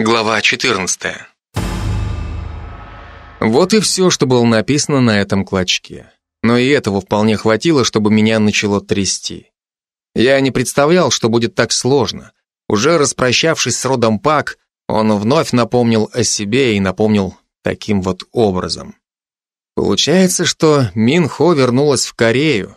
Глава 14. Вот и все, что было написано на этом клочке. Но и этого вполне хватило, чтобы меня начало трясти. Я не представлял, что будет так сложно. Уже распрощавшись с родом Пак, он вновь напомнил о себе и напомнил таким вот образом. Получается, что Мин Хо вернулась в Корею.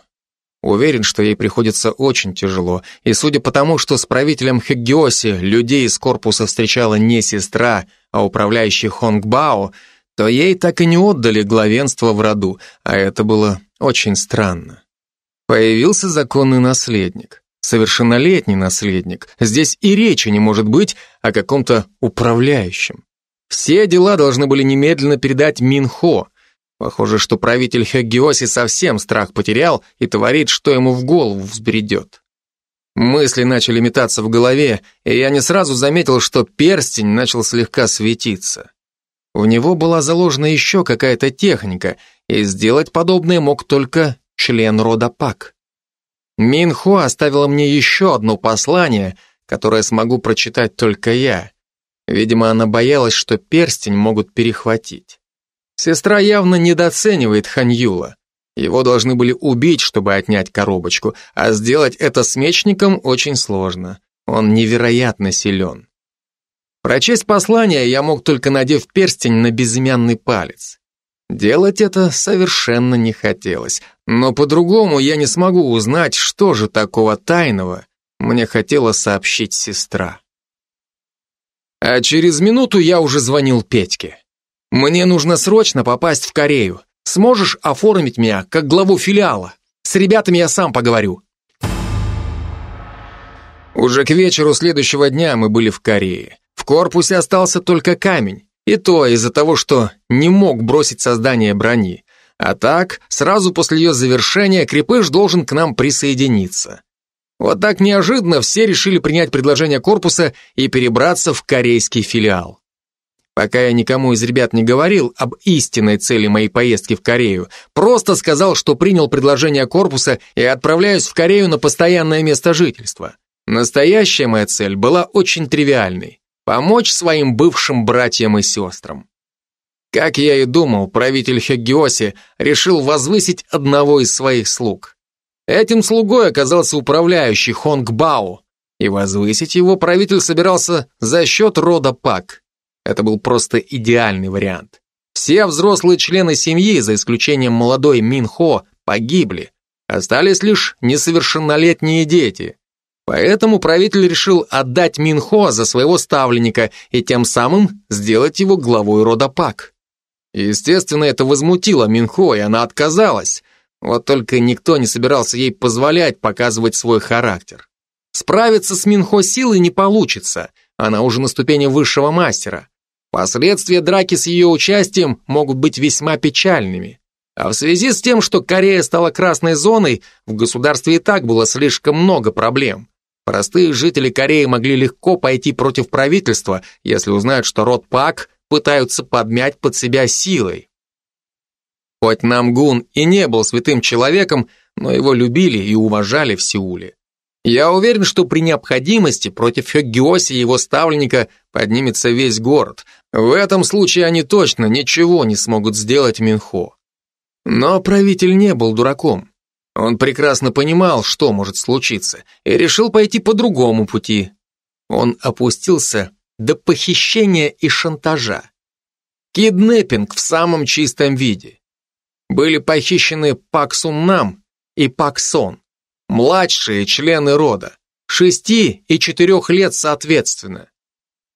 Уверен, что ей приходится очень тяжело, и судя по тому, что с правителем Хэггиоси людей из корпуса встречала не сестра, а управляющий Хонгбао, то ей так и не отдали главенство в роду, а это было очень странно. Появился законный наследник, совершеннолетний наследник. Здесь и речи не может быть о каком-то управляющем. Все дела должны были немедленно передать Минхо, Похоже, что правитель Хэггиоси совсем страх потерял и творит, что ему в голову взбредет. Мысли начали метаться в голове, и я не сразу заметил, что перстень начал слегка светиться. В него была заложена еще какая-то техника, и сделать подобное мог только член рода Пак. Минхо оставила мне еще одно послание, которое смогу прочитать только я. Видимо, она боялась, что перстень могут перехватить. Сестра явно недооценивает Ханьюла. Его должны были убить, чтобы отнять коробочку, а сделать это с мечником очень сложно. Он невероятно силен. Прочесть послание я мог только надев перстень на безымянный палец. Делать это совершенно не хотелось, но по-другому я не смогу узнать, что же такого тайного мне хотела сообщить сестра. А через минуту я уже звонил Петьке. Мне нужно срочно попасть в Корею. Сможешь оформить меня как главу филиала? С ребятами я сам поговорю. Уже к вечеру следующего дня мы были в Корее. В корпусе остался только камень. И то из-за того, что не мог бросить создание брони. А так, сразу после ее завершения крепыш должен к нам присоединиться. Вот так неожиданно все решили принять предложение корпуса и перебраться в корейский филиал. Пока я никому из ребят не говорил об истинной цели моей поездки в Корею, просто сказал, что принял предложение корпуса и отправляюсь в Корею на постоянное место жительства. Настоящая моя цель была очень тривиальной – помочь своим бывшим братьям и сестрам. Как я и думал, правитель Хеггиоси решил возвысить одного из своих слуг. Этим слугой оказался управляющий Хонг Бао, и возвысить его правитель собирался за счет рода Пак. Это был просто идеальный вариант. Все взрослые члены семьи, за исключением молодой Мин Хо, погибли. Остались лишь несовершеннолетние дети. Поэтому правитель решил отдать Мин Хо за своего ставленника и тем самым сделать его главой рода Пак. Естественно, это возмутило Мин Хо, и она отказалась. Вот только никто не собирался ей позволять показывать свой характер. Справиться с Минхо силой не получится, она уже на ступени высшего мастера. Последствия драки с ее участием могут быть весьма печальными. А в связи с тем, что Корея стала красной зоной, в государстве и так было слишком много проблем. Простые жители Кореи могли легко пойти против правительства, если узнают, что род Пак пытаются подмять под себя силой. Хоть Намгун и не был святым человеком, но его любили и уважали в Сеуле. Я уверен, что при необходимости против Хёггиоси и его ставленника поднимется весь город. В этом случае они точно ничего не смогут сделать Минхо. Но правитель не был дураком. Он прекрасно понимал, что может случиться, и решил пойти по другому пути. Он опустился до похищения и шантажа. Киднеппинг в самом чистом виде. Были похищены Пак Сун Нам и Пак Сон младшие члены рода, шести и четырех лет соответственно.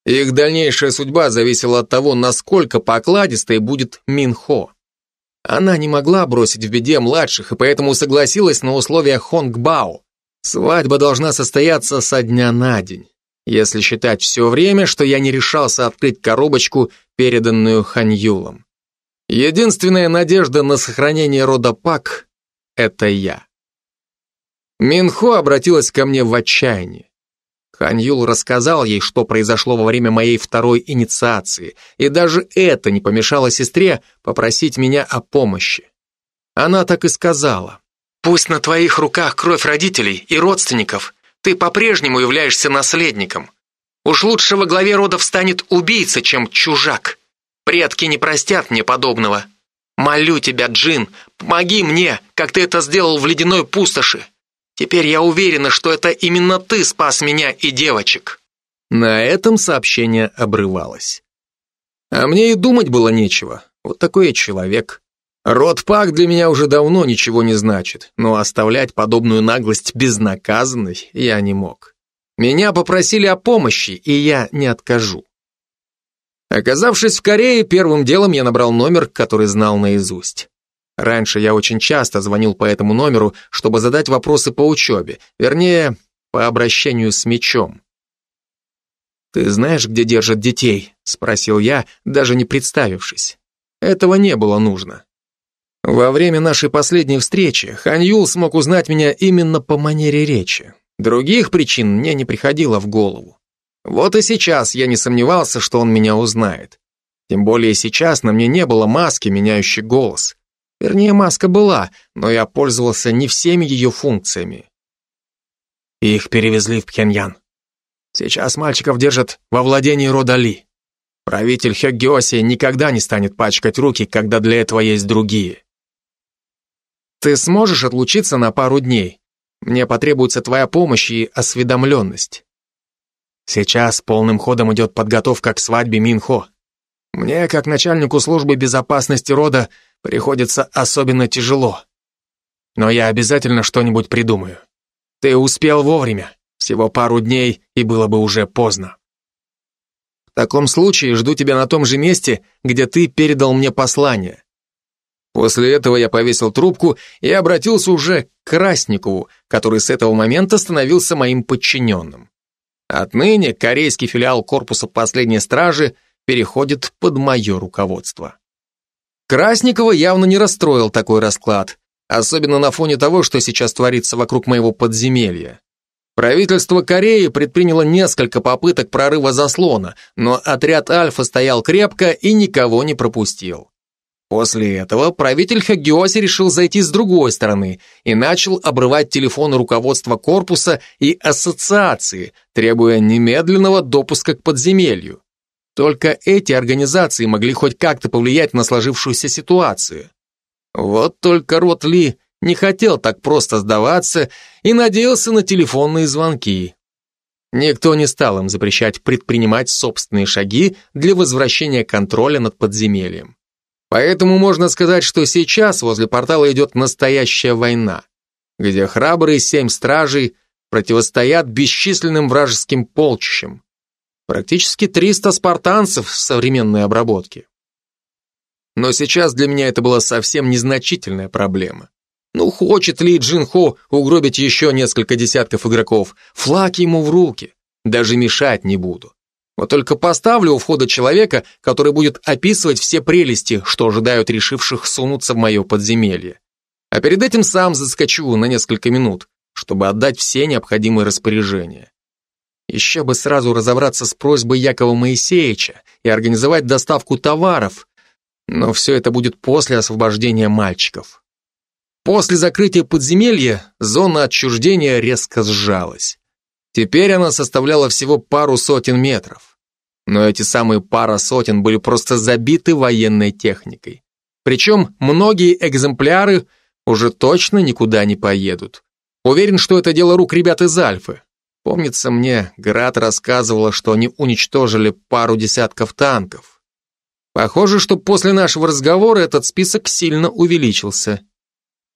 Их дальнейшая судьба зависела от того, насколько покладистой будет Минхо. Она не могла бросить в беде младших и поэтому согласилась на условия Хонгбао. Свадьба должна состояться со дня на день, если считать все время, что я не решался открыть коробочку, переданную Ханьюлом. Единственная надежда на сохранение рода Пак — это я. Минхо обратилась ко мне в отчаянии. Ханьюл рассказал ей, что произошло во время моей второй инициации, и даже это не помешало сестре попросить меня о помощи. Она так и сказала. «Пусть на твоих руках кровь родителей и родственников, ты по-прежнему являешься наследником. Уж лучше во главе рода встанет убийца, чем чужак. Предки не простят мне подобного. Молю тебя, Джин, помоги мне, как ты это сделал в ледяной пустоши. Теперь я уверена, что это именно ты спас меня и девочек. На этом сообщение обрывалось. А мне и думать было нечего. Вот такой я человек. Род Пак для меня уже давно ничего не значит, но оставлять подобную наглость безнаказанной я не мог. Меня попросили о помощи, и я не откажу. Оказавшись в Корее, первым делом я набрал номер, который знал наизусть. Раньше я очень часто звонил по этому номеру, чтобы задать вопросы по учебе, вернее, по обращению с мечом. «Ты знаешь, где держат детей?» — спросил я, даже не представившись. Этого не было нужно. Во время нашей последней встречи Хан Юл смог узнать меня именно по манере речи. Других причин мне не приходило в голову. Вот и сейчас я не сомневался, что он меня узнает. Тем более сейчас на мне не было маски, меняющей голос. Вернее, маска была, но я пользовался не всеми ее функциями. Их перевезли в Пхеньян. Сейчас мальчиков держат во владении рода Ли. Правитель Хёггиоси никогда не станет пачкать руки, когда для этого есть другие. Ты сможешь отлучиться на пару дней? Мне потребуется твоя помощь и осведомленность. Сейчас полным ходом идет подготовка к свадьбе Минхо. Мне, как начальнику службы безопасности рода, приходится особенно тяжело. Но я обязательно что-нибудь придумаю. Ты успел вовремя. Всего пару дней, и было бы уже поздно. В таком случае жду тебя на том же месте, где ты передал мне послание. После этого я повесил трубку и обратился уже к Красникову, который с этого момента становился моим подчиненным. Отныне корейский филиал корпуса последней стражи переходит под мое руководство. Красникова явно не расстроил такой расклад, особенно на фоне того, что сейчас творится вокруг моего подземелья. Правительство Кореи предприняло несколько попыток прорыва заслона, но отряд Альфа стоял крепко и никого не пропустил. После этого правитель Хагиоси решил зайти с другой стороны и начал обрывать телефоны руководства корпуса и ассоциации, требуя немедленного допуска к подземелью. Только эти организации могли хоть как-то повлиять на сложившуюся ситуацию. Вот только Рот Ли не хотел так просто сдаваться и надеялся на телефонные звонки. Никто не стал им запрещать предпринимать собственные шаги для возвращения контроля над подземельем. Поэтому можно сказать, что сейчас возле портала идет настоящая война, где храбрые семь стражей противостоят бесчисленным вражеским полчищам. Практически 300 спартанцев в современной обработке. Но сейчас для меня это была совсем незначительная проблема. Ну, хочет ли Джин Хо угробить еще несколько десятков игроков, флаг ему в руки, даже мешать не буду. Вот только поставлю у входа человека, который будет описывать все прелести, что ожидают решивших сунуться в мое подземелье. А перед этим сам заскочу на несколько минут, чтобы отдать все необходимые распоряжения. Еще бы сразу разобраться с просьбой Якова Моисеевича и организовать доставку товаров, но все это будет после освобождения мальчиков. После закрытия подземелья зона отчуждения резко сжалась. Теперь она составляла всего пару сотен метров. Но эти самые пара сотен были просто забиты военной техникой. Причем многие экземпляры уже точно никуда не поедут. Уверен, что это дело рук ребят из Альфы. Помнится мне, Град рассказывала, что они уничтожили пару десятков танков. Похоже, что после нашего разговора этот список сильно увеличился.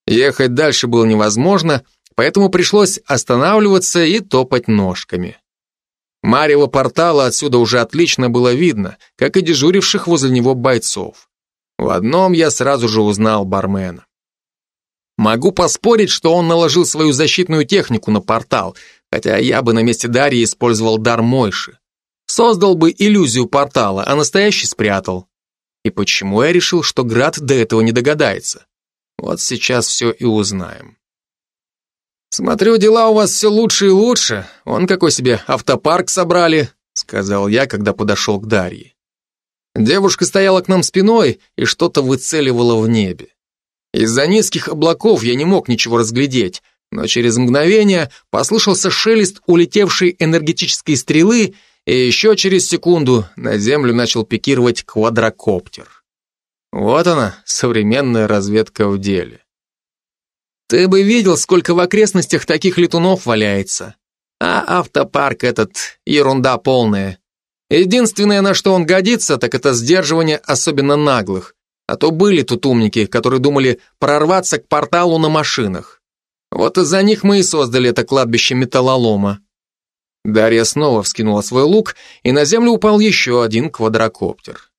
Ехать дальше было невозможно, поэтому пришлось останавливаться и топать ножками. Марево портала отсюда уже отлично было видно, как и дежуривших возле него бойцов. В одном я сразу же узнал бармена. Могу поспорить, что он наложил свою защитную технику на портал, хотя я бы на месте Дарьи использовал дар Мойши. Создал бы иллюзию портала, а настоящий спрятал. И почему я решил, что Град до этого не догадается? Вот сейчас все и узнаем. «Смотрю, дела у вас все лучше и лучше. Он какой себе автопарк собрали», сказал я, когда подошел к Дарье. Девушка стояла к нам спиной и что-то выцеливала в небе. Из-за низких облаков я не мог ничего разглядеть, но через мгновение послышался шелест улетевшей энергетической стрелы, и еще через секунду на землю начал пикировать квадрокоптер. Вот она, современная разведка в деле. Ты бы видел, сколько в окрестностях таких летунов валяется. А автопарк этот — ерунда полная. Единственное, на что он годится, так это сдерживание особенно наглых. А то были тут умники, которые думали прорваться к порталу на машинах. Вот из-за них мы и создали это кладбище металлолома. Дарья снова вскинула свой лук, и на землю упал еще один квадрокоптер.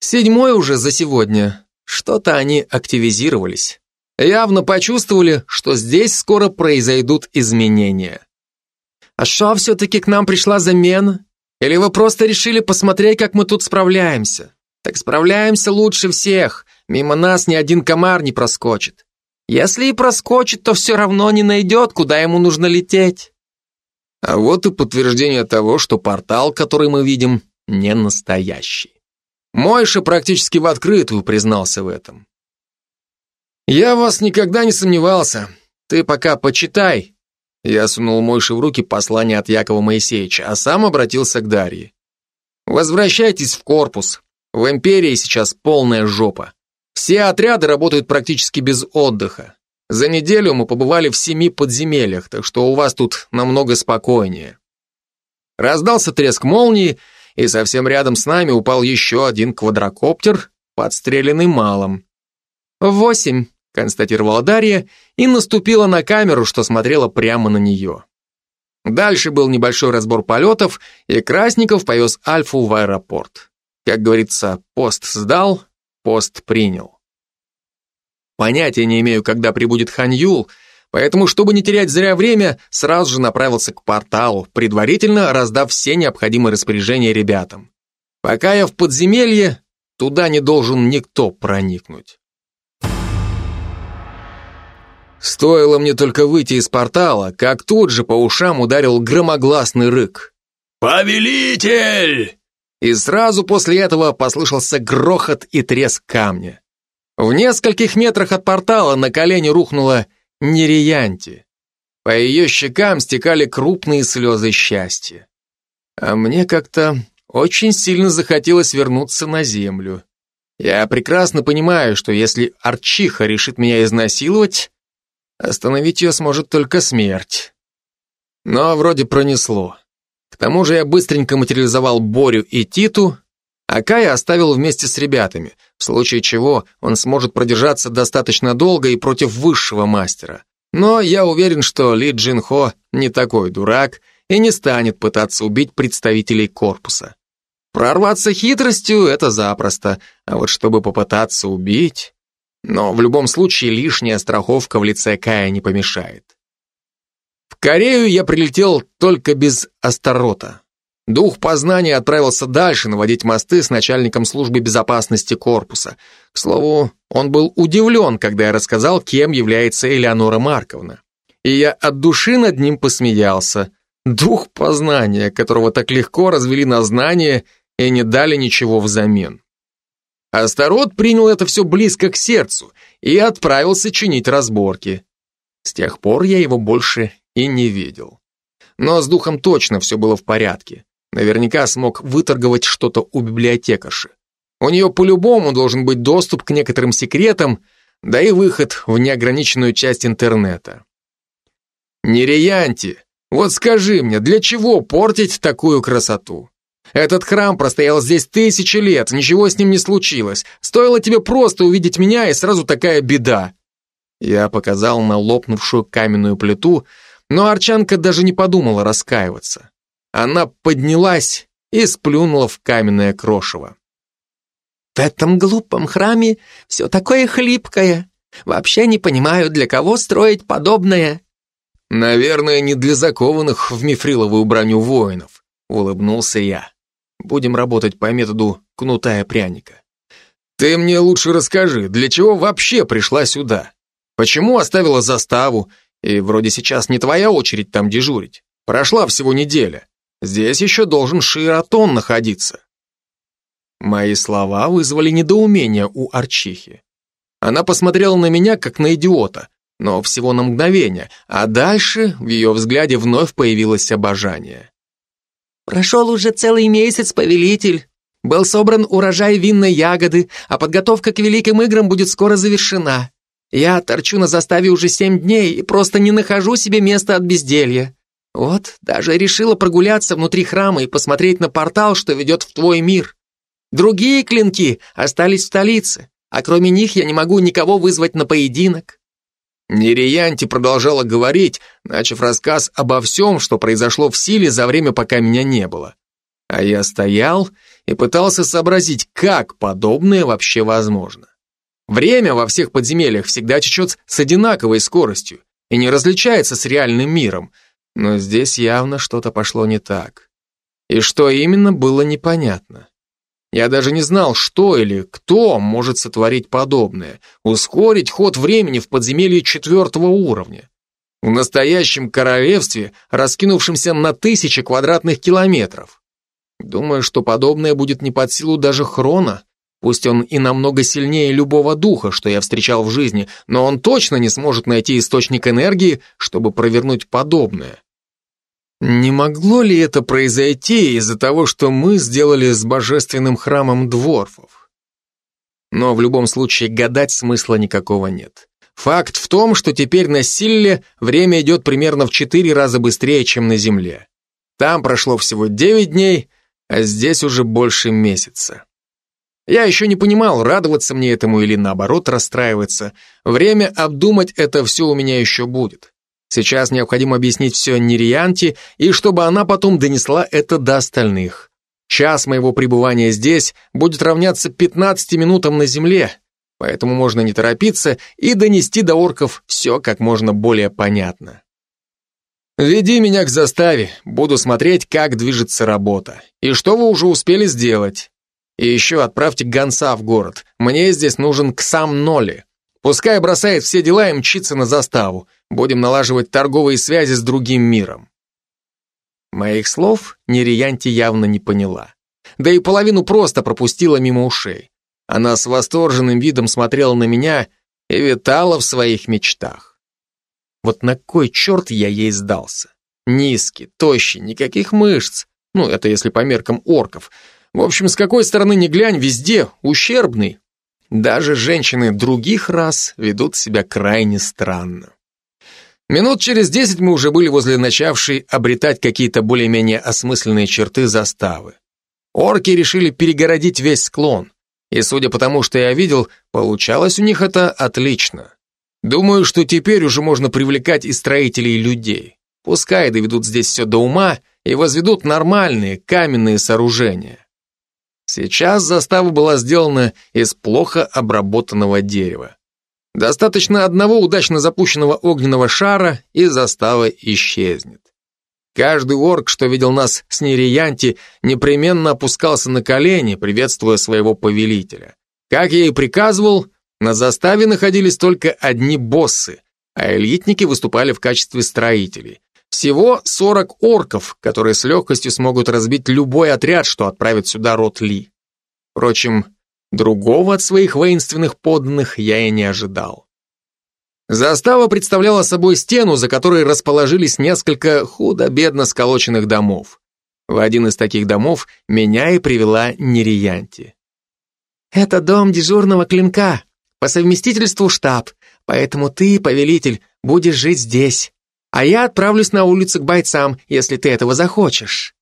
Седьмой уже за сегодня. Что-то они активизировались. Явно почувствовали, что здесь скоро произойдут изменения. А что, все-таки к нам пришла замена? Или вы просто решили посмотреть, как мы тут справляемся? Так справляемся лучше всех. Мимо нас ни один комар не проскочит. Если и проскочит, то все равно не найдет, куда ему нужно лететь. А вот и подтверждение того, что портал, который мы видим, не настоящий. Мойша практически в открытую признался в этом. «Я вас никогда не сомневался. Ты пока почитай». Я сунул Мойше в руки послание от Якова Моисеевича, а сам обратился к Дарье. «Возвращайтесь в корпус. В Империи сейчас полная жопа. Все отряды работают практически без отдыха. За неделю мы побывали в семи подземельях, так что у вас тут намного спокойнее. Раздался треск молнии, и совсем рядом с нами упал еще один квадрокоптер, подстреленный малым. «Восемь», — констатировала Дарья и наступила на камеру, что смотрела прямо на нее. Дальше был небольшой разбор полетов, и Красников повез Альфу в аэропорт. Как говорится, пост сдал, пост принял. Понятия не имею, когда прибудет Ханьюл, поэтому, чтобы не терять зря время, сразу же направился к порталу, предварительно раздав все необходимые распоряжения ребятам. Пока я в подземелье, туда не должен никто проникнуть. Стоило мне только выйти из портала, как тут же по ушам ударил громогласный рык. «Повелитель!» И сразу после этого послышался грохот и треск камня. В нескольких метрах от портала на колени рухнула Нериянти. По ее щекам стекали крупные слезы счастья. А мне как-то очень сильно захотелось вернуться на землю. Я прекрасно понимаю, что если Арчиха решит меня изнасиловать, остановить ее сможет только смерть. Но вроде пронесло. К тому же я быстренько материализовал Борю и Титу, а Кая оставил вместе с ребятами, в случае чего он сможет продержаться достаточно долго и против высшего мастера. Но я уверен, что Ли Джин Хо не такой дурак и не станет пытаться убить представителей корпуса. Прорваться хитростью — это запросто, а вот чтобы попытаться убить... Но в любом случае лишняя страховка в лице Кая не помешает. Корею я прилетел только без Астарота. Дух познания отправился дальше наводить мосты с начальником службы безопасности корпуса. К слову, он был удивлен, когда я рассказал, кем является Элеонора Марковна. И я от души над ним посмеялся. Дух познания, которого так легко развели на знание и не дали ничего взамен. Астарот принял это все близко к сердцу и отправился чинить разборки. С тех пор я его больше и не видел. Но с духом точно все было в порядке. Наверняка смог выторговать что-то у библиотекарши. У нее по-любому должен быть доступ к некоторым секретам, да и выход в неограниченную часть интернета. Нереянти, вот скажи мне, для чего портить такую красоту? Этот храм простоял здесь тысячи лет, ничего с ним не случилось. Стоило тебе просто увидеть меня, и сразу такая беда. Я показал на лопнувшую каменную плиту, но Арчанка даже не подумала раскаиваться. Она поднялась и сплюнула в каменное крошево. «В этом глупом храме все такое хлипкое. Вообще не понимаю, для кого строить подобное». «Наверное, не для закованных в мифриловую броню воинов», — улыбнулся я. «Будем работать по методу кнута и пряника». «Ты мне лучше расскажи, для чего вообще пришла сюда? Почему оставила заставу и вроде сейчас не твоя очередь там дежурить. Прошла всего неделя. Здесь еще должен Ширатон находиться. Мои слова вызвали недоумение у Арчихи. Она посмотрела на меня, как на идиота, но всего на мгновение, а дальше в ее взгляде вновь появилось обожание. Прошел уже целый месяц, повелитель. Был собран урожай винной ягоды, а подготовка к великим играм будет скоро завершена. Я торчу на заставе уже семь дней и просто не нахожу себе места от безделья. Вот, даже решила прогуляться внутри храма и посмотреть на портал, что ведет в твой мир. Другие клинки остались в столице, а кроме них я не могу никого вызвать на поединок. Нериянти продолжала говорить, начав рассказ обо всем, что произошло в силе за время, пока меня не было. А я стоял и пытался сообразить, как подобное вообще возможно. Время во всех подземельях всегда течет с одинаковой скоростью и не различается с реальным миром, но здесь явно что-то пошло не так. И что именно, было непонятно. Я даже не знал, что или кто может сотворить подобное, ускорить ход времени в подземелье четвертого уровня. В настоящем королевстве, раскинувшемся на тысячи квадратных километров. Думаю, что подобное будет не под силу даже Хрона, пусть он и намного сильнее любого духа, что я встречал в жизни, но он точно не сможет найти источник энергии, чтобы провернуть подобное. Не могло ли это произойти из-за того, что мы сделали с божественным храмом дворфов? Но в любом случае гадать смысла никакого нет. Факт в том, что теперь на Силле время идет примерно в четыре раза быстрее, чем на Земле. Там прошло всего девять дней, а здесь уже больше месяца. Я еще не понимал, радоваться мне этому или наоборот расстраиваться. Время обдумать это все у меня еще будет. Сейчас необходимо объяснить все Нирианте, и чтобы она потом донесла это до остальных. Час моего пребывания здесь будет равняться 15 минутам на земле, поэтому можно не торопиться и донести до орков все как можно более понятно. Веди меня к заставе, буду смотреть, как движется работа. И что вы уже успели сделать. И еще отправьте гонца в город. Мне здесь нужен Ксам Ноли. Пускай бросает все дела и мчится на заставу. Будем налаживать торговые связи с другим миром. Моих слов Нериянти явно не поняла. Да и половину просто пропустила мимо ушей. Она с восторженным видом смотрела на меня и витала в своих мечтах. Вот на кой черт я ей сдался? Низкий, тощий, никаких мышц. Ну, это если по меркам орков. В общем, с какой стороны ни глянь, везде ущербный. Даже женщины других рас ведут себя крайне странно. Минут через десять мы уже были возле начавшей обретать какие-то более-менее осмысленные черты заставы. Орки решили перегородить весь склон, и судя по тому, что я видел, получалось у них это отлично. Думаю, что теперь уже можно привлекать и строителей, и людей. Пускай доведут здесь все до ума и возведут нормальные каменные сооружения. Сейчас застава была сделана из плохо обработанного дерева. Достаточно одного удачно запущенного огненного шара, и застава исчезнет. Каждый орк, что видел нас с Нериянти, непременно опускался на колени, приветствуя своего повелителя. Как я и приказывал, на заставе находились только одни боссы, а элитники выступали в качестве строителей. Всего 40 орков, которые с легкостью смогут разбить любой отряд, что отправит сюда род Ли. Впрочем, другого от своих воинственных подданных я и не ожидал. Застава представляла собой стену, за которой расположились несколько худо-бедно сколоченных домов. В один из таких домов меня и привела Нериянти. «Это дом дежурного клинка, по совместительству штаб, поэтому ты, повелитель, будешь жить здесь а я отправлюсь на улицу к бойцам, если ты этого захочешь».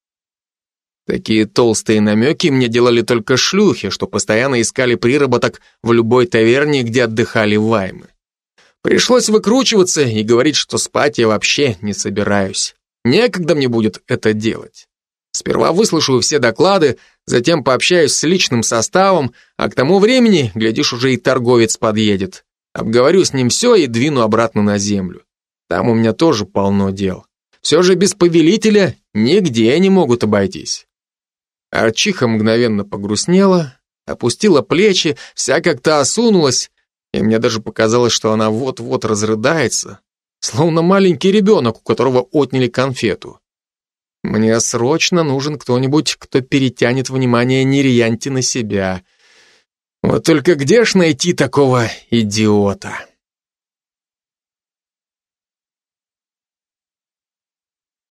Такие толстые намеки мне делали только шлюхи, что постоянно искали приработок в любой таверне, где отдыхали ваймы. Пришлось выкручиваться и говорить, что спать я вообще не собираюсь. Некогда мне будет это делать. Сперва выслушаю все доклады, затем пообщаюсь с личным составом, а к тому времени, глядишь, уже и торговец подъедет. Обговорю с ним все и двину обратно на землю. Там у меня тоже полно дел. Все же без повелителя нигде не могут обойтись. Арчиха мгновенно погрустнела, опустила плечи, вся как-то осунулась, и мне даже показалось, что она вот-вот разрыдается, словно маленький ребенок, у которого отняли конфету. Мне срочно нужен кто-нибудь, кто перетянет внимание Нерьянти на себя. Вот только где ж найти такого идиота?